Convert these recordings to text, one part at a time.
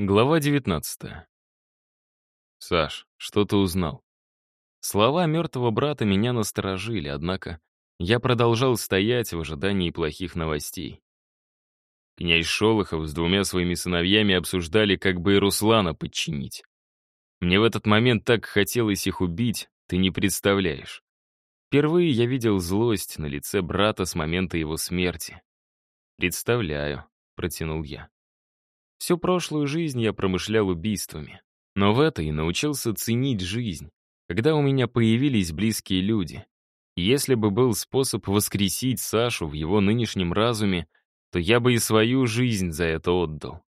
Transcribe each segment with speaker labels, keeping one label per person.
Speaker 1: Глава 19. «Саш, что ты узнал?» Слова мертвого брата меня насторожили, однако я продолжал стоять в ожидании плохих новостей. Князь Шолохов с двумя своими сыновьями обсуждали, как бы и Руслана подчинить. Мне в этот момент так хотелось их убить, ты не представляешь. Впервые я видел злость на лице брата с момента его смерти. «Представляю», — протянул я. Всю прошлую жизнь я промышлял убийствами. Но в этой научился ценить жизнь, когда у меня появились близкие люди. Если бы был способ воскресить Сашу в его нынешнем разуме, то я бы и свою жизнь за это отдал.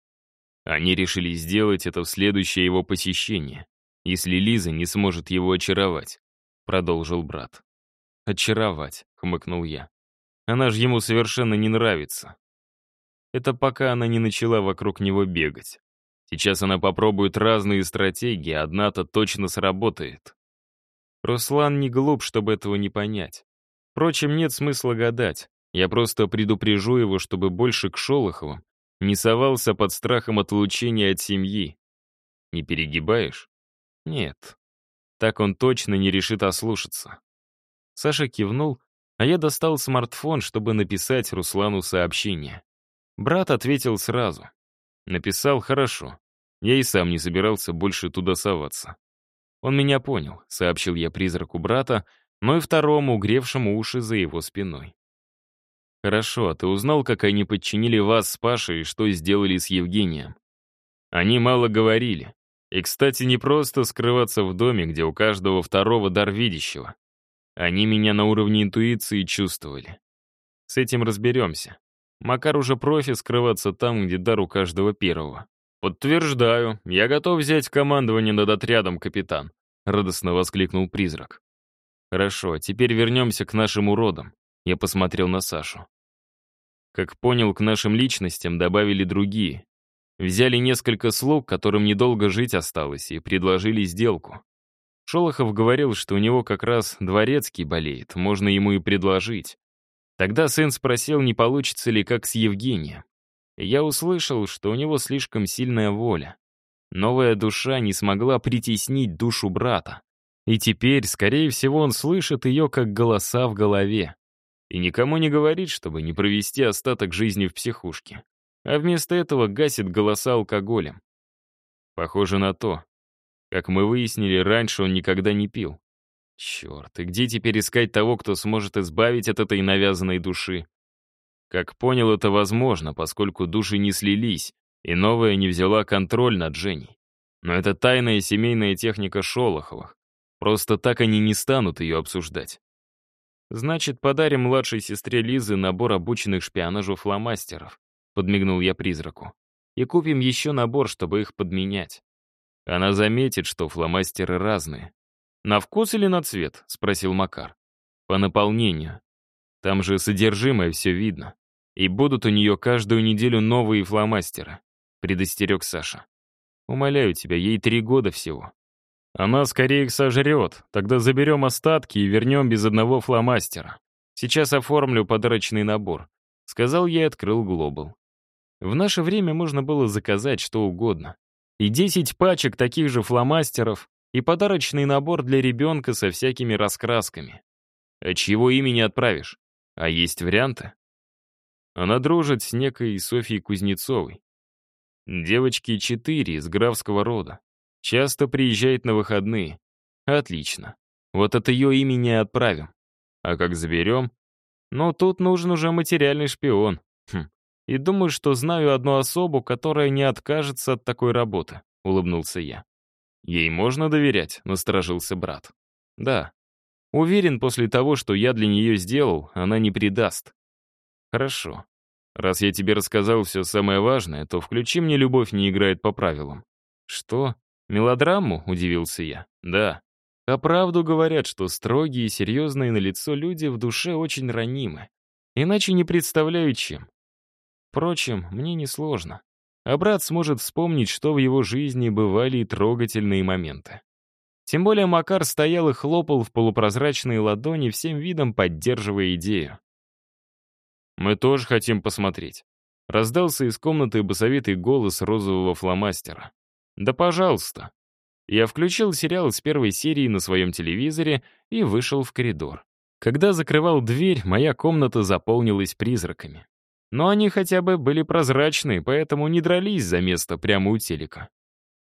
Speaker 1: Они решили сделать это в следующее его посещение, если Лиза не сможет его очаровать, продолжил брат. «Очаровать», — хмыкнул я. «Она же ему совершенно не нравится. Это пока она не начала вокруг него бегать. Сейчас она попробует разные стратегии, одна-то точно сработает. Руслан не глуп, чтобы этого не понять. Впрочем, нет смысла гадать. Я просто предупрежу его, чтобы больше к Шолоховым не совался под страхом отлучения от семьи. Не перегибаешь? Нет. Так он точно не решит ослушаться. Саша кивнул, а я достал смартфон, чтобы написать Руслану сообщение. Брат ответил сразу. Написал «хорошо». Я и сам не собирался больше туда соваться. Он меня понял, сообщил я призраку брата, но и второму, гревшему уши за его спиной. «Хорошо, а ты узнал, как они подчинили вас с Пашей и что сделали с Евгением?» Они мало говорили. И, кстати, не просто скрываться в доме, где у каждого второго дар видящего. Они меня на уровне интуиции чувствовали. С этим разберемся. Макар уже профи скрываться там, где дар у каждого первого. «Подтверждаю, я готов взять командование над отрядом, капитан», — радостно воскликнул призрак. «Хорошо, теперь вернемся к нашим уродам», — я посмотрел на Сашу. Как понял, к нашим личностям добавили другие. Взяли несколько слуг, которым недолго жить осталось, и предложили сделку. Шолохов говорил, что у него как раз дворецкий болеет, можно ему и предложить. Тогда сын спросил, не получится ли как с Евгением. Я услышал, что у него слишком сильная воля. Новая душа не смогла притеснить душу брата. И теперь, скорее всего, он слышит ее как голоса в голове. И никому не говорит, чтобы не провести остаток жизни в психушке. А вместо этого гасит голоса алкоголем. Похоже на то. Как мы выяснили, раньше он никогда не пил. Черт, и где теперь искать того, кто сможет избавить от этой навязанной души? Как понял, это возможно, поскольку души не слились, и новая не взяла контроль над Женей. Но это тайная семейная техника Шолоховых. Просто так они не станут ее обсуждать. «Значит, подарим младшей сестре Лизы набор обученных шпионажу фломастеров», подмигнул я призраку. «И купим еще набор, чтобы их подменять. Она заметит, что фломастеры разные, «На вкус или на цвет?» — спросил Макар. «По наполнению. Там же содержимое все видно. И будут у нее каждую неделю новые фломастеры», — предостерег Саша. «Умоляю тебя, ей три года всего». «Она скорее их сожрет. Тогда заберем остатки и вернем без одного фломастера. Сейчас оформлю подарочный набор», — сказал я и открыл глобал. В наше время можно было заказать что угодно. И 10 пачек таких же фломастеров, и подарочный набор для ребенка со всякими раскрасками. А чьего имени отправишь? А есть варианты? Она дружит с некой Софьей Кузнецовой. Девочки четыре из графского рода. Часто приезжает на выходные. Отлично. Вот от ее имени отправим. А как заберем? Ну, тут нужен уже материальный шпион. Хм. И думаю, что знаю одну особу, которая не откажется от такой работы, улыбнулся я. «Ей можно доверять?» — насторожился брат. «Да. Уверен, после того, что я для нее сделал, она не предаст». «Хорошо. Раз я тебе рассказал все самое важное, то включи мне «Любовь не играет по правилам». «Что? Мелодраму?» — удивился я. «Да. А правду говорят, что строгие и серьезные на лицо люди в душе очень ранимы. Иначе не представляю, чем. Впрочем, мне несложно а брат сможет вспомнить, что в его жизни бывали и трогательные моменты. Тем более Макар стоял и хлопал в полупрозрачные ладони, всем видом поддерживая идею. «Мы тоже хотим посмотреть. Раздался из комнаты басовитый голос розового фломастера. «Да пожалуйста». Я включил сериал с первой серии на своем телевизоре и вышел в коридор. Когда закрывал дверь, моя комната заполнилась призраками. Но они хотя бы были прозрачные, поэтому не дрались за место прямо у телека.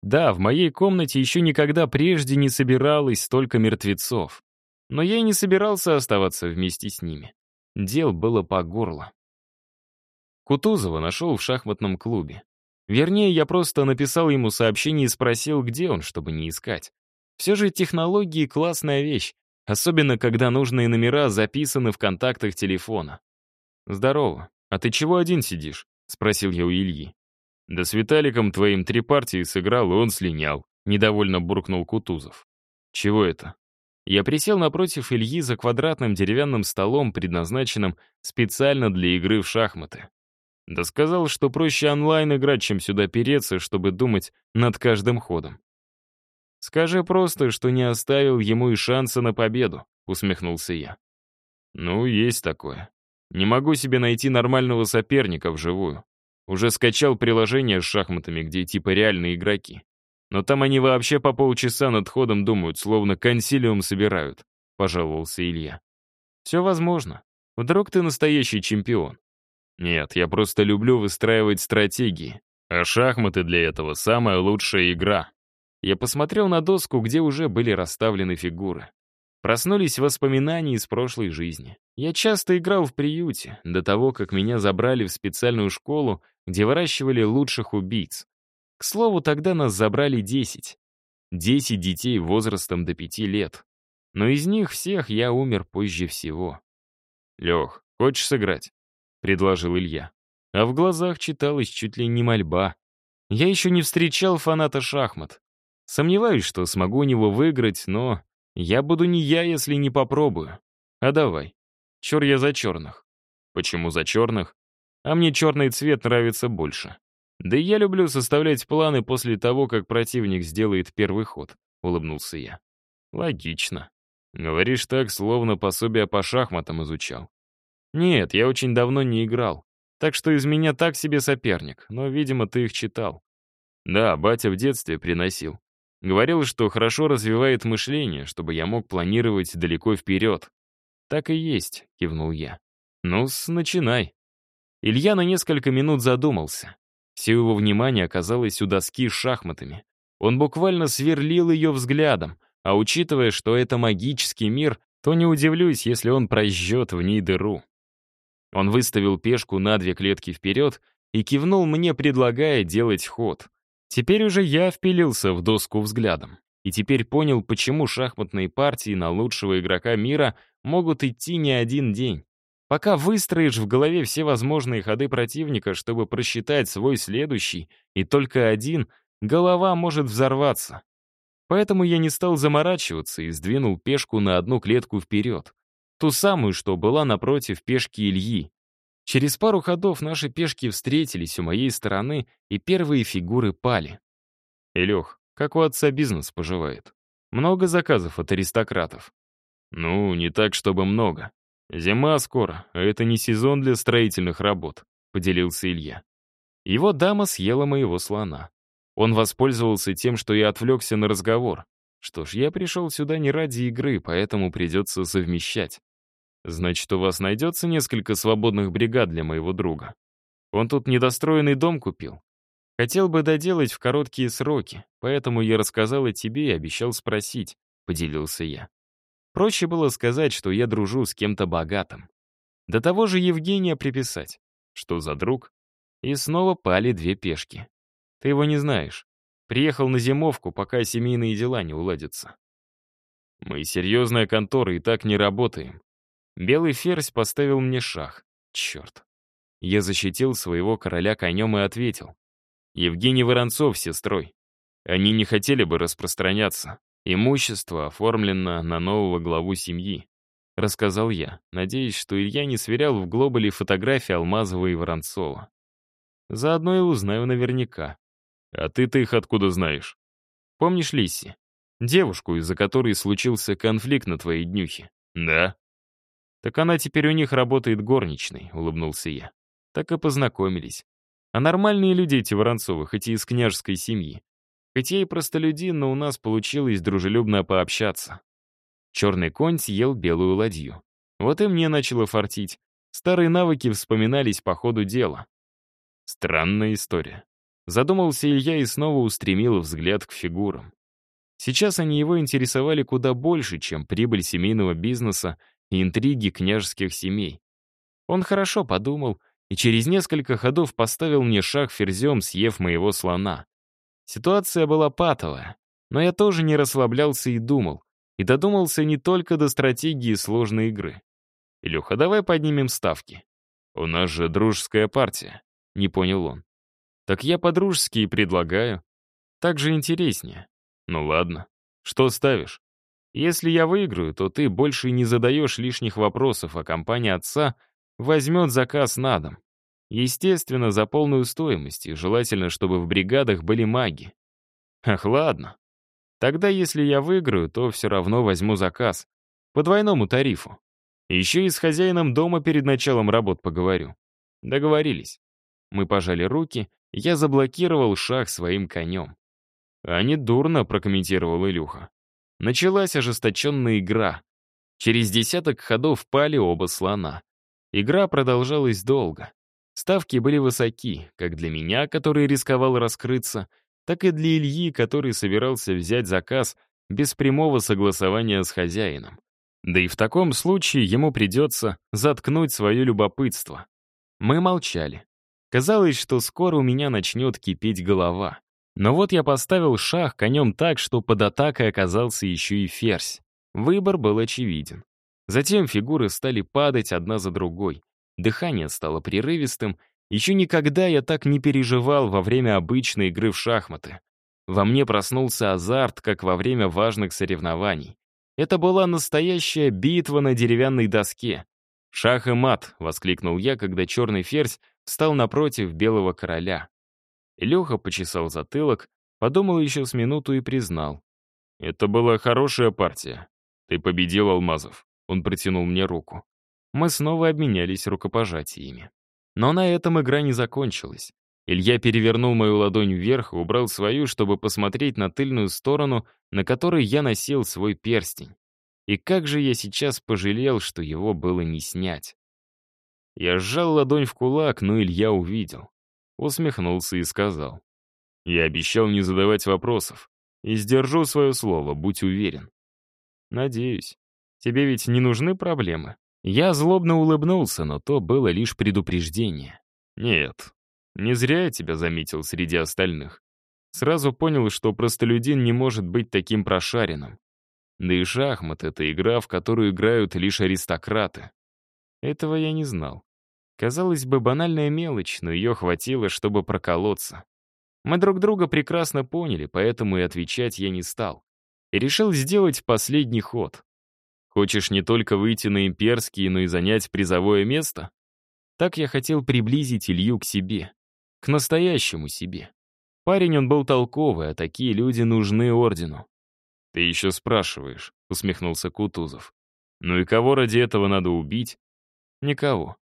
Speaker 1: Да, в моей комнате еще никогда прежде не собиралось столько мертвецов. Но я и не собирался оставаться вместе с ними. Дел было по горло. Кутузова нашел в шахматном клубе. Вернее, я просто написал ему сообщение и спросил, где он, чтобы не искать. Все же технологии — классная вещь, особенно когда нужные номера записаны в контактах телефона. «Здорово. А ты чего один сидишь?» — спросил я у Ильи. «Да с Виталиком твоим три партии сыграл, и он слинял», — недовольно буркнул Кутузов. «Чего это?» Я присел напротив Ильи за квадратным деревянным столом, предназначенным специально для игры в шахматы. Да сказал, что проще онлайн играть, чем сюда переться, чтобы думать над каждым ходом. «Скажи просто, что не оставил ему и шанса на победу», — усмехнулся я. «Ну, есть такое. Не могу себе найти нормального соперника вживую. Уже скачал приложение с шахматами, где типа реальные игроки. Но там они вообще по полчаса над ходом думают, словно консилиум собирают», — пожаловался Илья. «Все возможно. Вдруг ты настоящий чемпион?» «Нет, я просто люблю выстраивать стратегии. А шахматы для этого самая лучшая игра». Я посмотрел на доску, где уже были расставлены фигуры. Проснулись воспоминания из прошлой жизни. Я часто играл в приюте, до того, как меня забрали в специальную школу, где выращивали лучших убийц. К слову, тогда нас забрали 10. 10 детей возрастом до 5 лет. Но из них всех я умер позже всего. «Лех, хочешь сыграть?» — предложил Илья. А в глазах читалась чуть ли не мольба. Я еще не встречал фаната шахмат. Сомневаюсь, что смогу у него выиграть, но я буду не я, если не попробую. А давай. Чур я за черных. Почему за черных? А мне черный цвет нравится больше. Да я люблю составлять планы после того, как противник сделает первый ход, улыбнулся я. Логично. Говоришь так, словно пособие по шахматам изучал. Нет, я очень давно не играл. Так что из меня так себе соперник, но, видимо, ты их читал. Да, батя в детстве приносил. Говорил, что хорошо развивает мышление, чтобы я мог планировать далеко вперед. «Так и есть», — кивнул я. «Ну-с, начинай». Илья на несколько минут задумался. Все его внимание оказалось у доски с шахматами. Он буквально сверлил ее взглядом, а учитывая, что это магический мир, то не удивлюсь, если он прожжет в ней дыру. Он выставил пешку на две клетки вперед и кивнул мне, предлагая делать ход. Теперь уже я впилился в доску взглядом. И теперь понял, почему шахматные партии на лучшего игрока мира могут идти не один день. Пока выстроишь в голове все возможные ходы противника, чтобы просчитать свой следующий, и только один, голова может взорваться. Поэтому я не стал заморачиваться и сдвинул пешку на одну клетку вперед. Ту самую, что была напротив пешки Ильи. Через пару ходов наши пешки встретились у моей стороны, и первые фигуры пали. «Илюх, как у отца бизнес поживает? Много заказов от аристократов?» «Ну, не так, чтобы много. Зима скоро, а это не сезон для строительных работ», — поделился Илья. Его дама съела моего слона. Он воспользовался тем, что я отвлекся на разговор. Что ж, я пришел сюда не ради игры, поэтому придется совмещать. Значит, у вас найдется несколько свободных бригад для моего друга. Он тут недостроенный дом купил. Хотел бы доделать в короткие сроки, поэтому я рассказал о тебе и обещал спросить, — поделился я. Проще было сказать, что я дружу с кем-то богатым. До того же Евгения приписать. Что за друг? И снова пали две пешки. Ты его не знаешь. Приехал на зимовку, пока семейные дела не уладятся. Мы серьезная контора и так не работаем. Белый ферзь поставил мне шах. Черт. Я защитил своего короля конем и ответил. Евгений Воронцов, сестрой. Они не хотели бы распространяться. Имущество оформлено на нового главу семьи. Рассказал я, надеясь, что Илья не сверял в глобале фотографии Алмазова и Воронцова. Заодно и узнаю наверняка. А ты-то их откуда знаешь? Помнишь Лисси? Девушку, из-за которой случился конфликт на твоей днюхе. Да. «Так она теперь у них работает горничной», — улыбнулся я. Так и познакомились. А нормальные люди эти Воронцовы, хоть и из княжеской семьи. Хоть я и простолюдин, но у нас получилось дружелюбно пообщаться. Черный конь съел белую ладью. Вот и мне начало фартить. Старые навыки вспоминались по ходу дела. Странная история. Задумался Илья и снова устремил взгляд к фигурам. Сейчас они его интересовали куда больше, чем прибыль семейного бизнеса и интриги княжеских семей. Он хорошо подумал и через несколько ходов поставил мне шаг ферзем, съев моего слона. Ситуация была патовая, но я тоже не расслаблялся и думал, и додумался не только до стратегии сложной игры. «Илюха, давай поднимем ставки. У нас же дружеская партия», — не понял он. «Так я по-дружески и предлагаю. Так же интереснее. Ну ладно. Что ставишь? Если я выиграю, то ты больше не задаешь лишних вопросов, а компания отца возьмет заказ на дом. Естественно, за полную стоимость, и желательно, чтобы в бригадах были маги. Ах, ладно. Тогда, если я выиграю, то все равно возьму заказ. По двойному тарифу. Еще и с хозяином дома перед началом работ поговорю. Договорились. Мы пожали руки, я заблокировал шаг своим конем. «А не дурно», — прокомментировал Илюха. Началась ожесточенная игра. Через десяток ходов пали оба слона. Игра продолжалась долго. Ставки были высоки, как для меня, который рисковал раскрыться, так и для Ильи, который собирался взять заказ без прямого согласования с хозяином. Да и в таком случае ему придется заткнуть свое любопытство. Мы молчали. Казалось, что скоро у меня начнет кипеть голова. Но вот я поставил шах конем так, что под атакой оказался еще и ферзь. Выбор был очевиден. Затем фигуры стали падать одна за другой. Дыхание стало прерывистым. Еще никогда я так не переживал во время обычной игры в шахматы. Во мне проснулся азарт, как во время важных соревнований. Это была настоящая битва на деревянной доске. «Шах и мат!» — воскликнул я, когда черный ферзь встал напротив белого короля. Леха почесал затылок, подумал еще с минуту и признал. «Это была хорошая партия. Ты победил Алмазов». Он протянул мне руку. Мы снова обменялись рукопожатиями. Но на этом игра не закончилась. Илья перевернул мою ладонь вверх и убрал свою, чтобы посмотреть на тыльную сторону, на которой я носил свой перстень. И как же я сейчас пожалел, что его было не снять. Я сжал ладонь в кулак, но Илья увидел усмехнулся и сказал. «Я обещал не задавать вопросов. И сдержу свое слово, будь уверен». «Надеюсь. Тебе ведь не нужны проблемы?» Я злобно улыбнулся, но то было лишь предупреждение. «Нет, не зря я тебя заметил среди остальных. Сразу понял, что простолюдин не может быть таким прошаренным. Да и шахмат — это игра, в которую играют лишь аристократы. Этого я не знал. Казалось бы, банальная мелочь, но ее хватило, чтобы проколоться. Мы друг друга прекрасно поняли, поэтому и отвечать я не стал. И решил сделать последний ход. Хочешь не только выйти на имперский, но и занять призовое место? Так я хотел приблизить Илью к себе. К настоящему себе. Парень он был толковый, а такие люди нужны ордену. «Ты еще спрашиваешь», — усмехнулся Кутузов. «Ну и кого ради этого надо убить?» «Никого.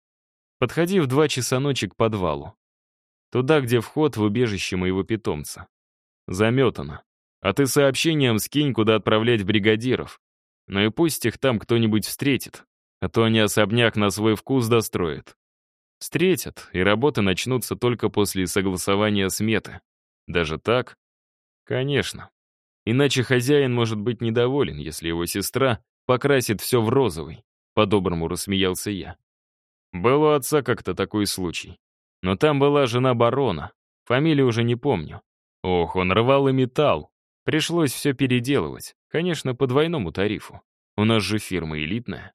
Speaker 1: Подходи в два часа ночи к подвалу. Туда, где вход в убежище моего питомца. Заметано. А ты сообщением скинь, куда отправлять бригадиров. Ну и пусть их там кто-нибудь встретит, а то они особняк на свой вкус достроят. Встретят, и работы начнутся только после согласования сметы. Даже так? Конечно. Иначе хозяин может быть недоволен, если его сестра покрасит все в розовый. По-доброму рассмеялся я. Был у отца как-то такой случай. Но там была жена барона. Фамилию уже не помню. Ох, он рвал и металл. Пришлось все переделывать. Конечно, по двойному тарифу. У нас же фирма элитная.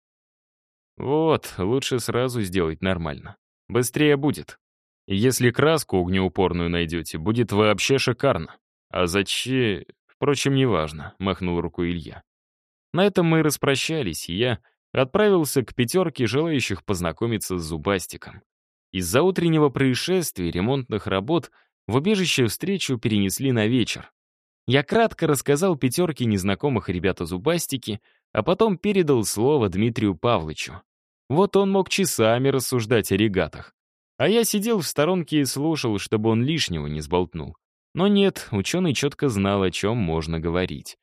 Speaker 1: Вот, лучше сразу сделать нормально. Быстрее будет. Если краску огнеупорную найдете, будет вообще шикарно. А зачем... Впрочем, неважно, махнул рукой Илья. На этом мы распрощались, и я отправился к пятерке желающих познакомиться с Зубастиком. Из-за утреннего происшествия и ремонтных работ в убежище встречу перенесли на вечер. Я кратко рассказал пятерке незнакомых ребят о Зубастике, а потом передал слово Дмитрию Павловичу. Вот он мог часами рассуждать о регатах. А я сидел в сторонке и слушал, чтобы он лишнего не сболтнул. Но нет, ученый четко знал, о чем можно говорить.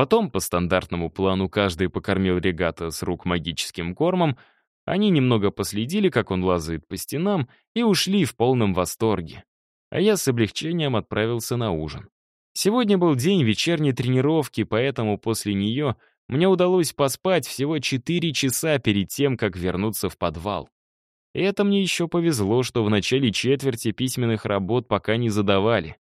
Speaker 1: Потом, по стандартному плану, каждый покормил регата с рук магическим кормом, они немного последили, как он лазает по стенам, и ушли в полном восторге. А я с облегчением отправился на ужин. Сегодня был день вечерней тренировки, поэтому после нее мне удалось поспать всего 4 часа перед тем, как вернуться в подвал. И это мне еще повезло, что в начале четверти письменных работ пока не задавали.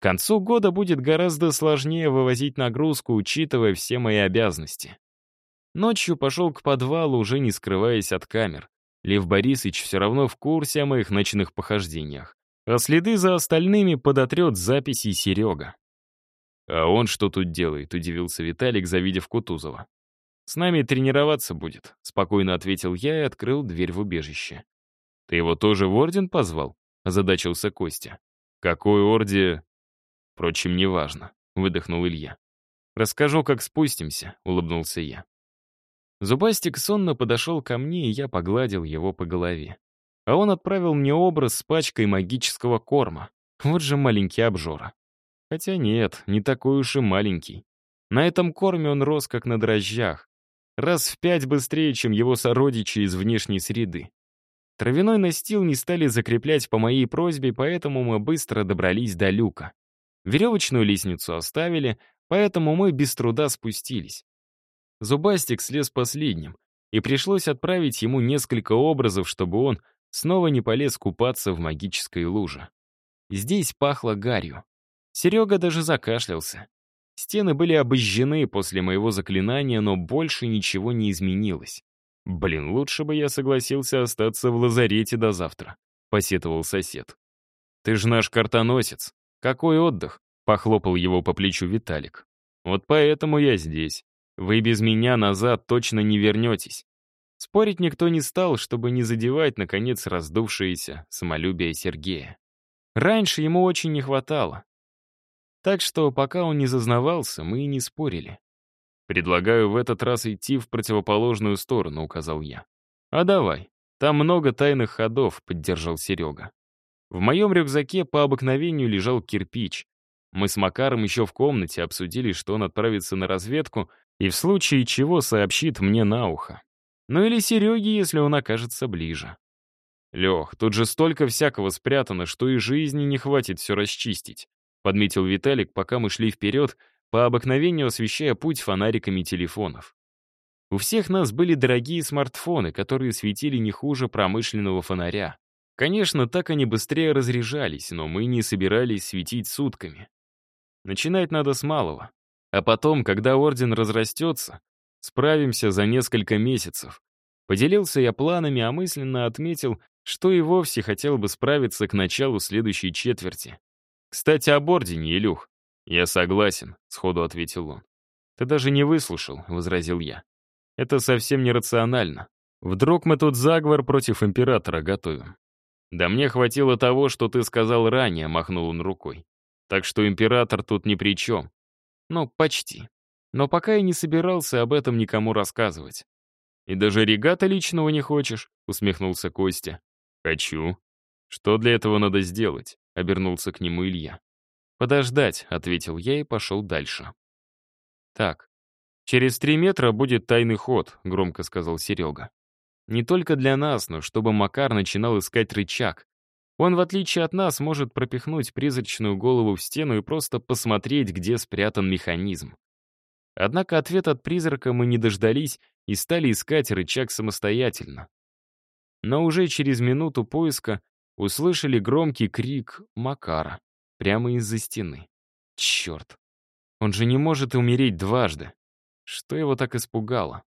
Speaker 1: К концу года будет гораздо сложнее вывозить нагрузку, учитывая все мои обязанности. Ночью пошел к подвалу, уже не скрываясь от камер. Лев Борисович все равно в курсе о моих ночных похождениях. А следы за остальными подотрет записи Серега. «А он что тут делает?» — удивился Виталик, завидев Кутузова. «С нами тренироваться будет», — спокойно ответил я и открыл дверь в убежище. «Ты его тоже в орден позвал?» — озадачился Костя. «Какой орде...» «Впрочем, неважно», — выдохнул Илья. «Расскажу, как спустимся», — улыбнулся я. Зубастик сонно подошел ко мне, и я погладил его по голове. А он отправил мне образ с пачкой магического корма. Вот же маленький обжора. Хотя нет, не такой уж и маленький. На этом корме он рос как на дрожжах. Раз в пять быстрее, чем его сородичи из внешней среды. Травяной настил не стали закреплять по моей просьбе, поэтому мы быстро добрались до люка. Веревочную лестницу оставили, поэтому мы без труда спустились. Зубастик слез последним, и пришлось отправить ему несколько образов, чтобы он снова не полез купаться в магической луже. Здесь пахло гарью. Серега даже закашлялся. Стены были обожжены после моего заклинания, но больше ничего не изменилось. «Блин, лучше бы я согласился остаться в лазарете до завтра», — посетовал сосед. «Ты же наш картоносец. Какой отдых?» — похлопал его по плечу Виталик. «Вот поэтому я здесь. Вы без меня назад точно не вернетесь. Спорить никто не стал, чтобы не задевать, наконец, раздувшееся самолюбие Сергея. Раньше ему очень не хватало. Так что, пока он не зазнавался, мы и не спорили. «Предлагаю в этот раз идти в противоположную сторону», — указал я. «А давай. Там много тайных ходов», — поддержал Серега. В моем рюкзаке по обыкновению лежал кирпич. Мы с Макаром еще в комнате обсудили, что он отправится на разведку и в случае чего сообщит мне на ухо. Ну или Сереге, если он окажется ближе. «Лех, тут же столько всякого спрятано, что и жизни не хватит все расчистить», подметил Виталик, пока мы шли вперед, по обыкновению освещая путь фонариками телефонов. У всех нас были дорогие смартфоны, которые светили не хуже промышленного фонаря. Конечно, так они быстрее разряжались, но мы не собирались светить сутками. Начинать надо с малого. А потом, когда орден разрастется, справимся за несколько месяцев. Поделился я планами, а мысленно отметил, что и вовсе хотел бы справиться к началу следующей четверти. «Кстати, об ордене, Илюх». «Я согласен», — сходу ответил он. «Ты даже не выслушал», — возразил я. «Это совсем нерационально. Вдруг мы тут заговор против императора готовим?» «Да мне хватило того, что ты сказал ранее», — махнул он рукой. «Так что император тут ни при чем. Ну, почти. Но пока я не собирался об этом никому рассказывать. «И даже регата личного не хочешь?» — усмехнулся Костя. «Хочу. Что для этого надо сделать?» — обернулся к нему Илья. «Подождать», — ответил я и пошел дальше. «Так, через три метра будет тайный ход», — громко сказал Серега. «Не только для нас, но чтобы Макар начинал искать рычаг. Он, в отличие от нас, может пропихнуть призрачную голову в стену и просто посмотреть, где спрятан механизм. Однако ответ от призрака мы не дождались и стали искать рычаг самостоятельно. Но уже через минуту поиска услышали громкий крик Макара прямо из-за стены. Черт! Он же не может умереть дважды. Что его так испугало?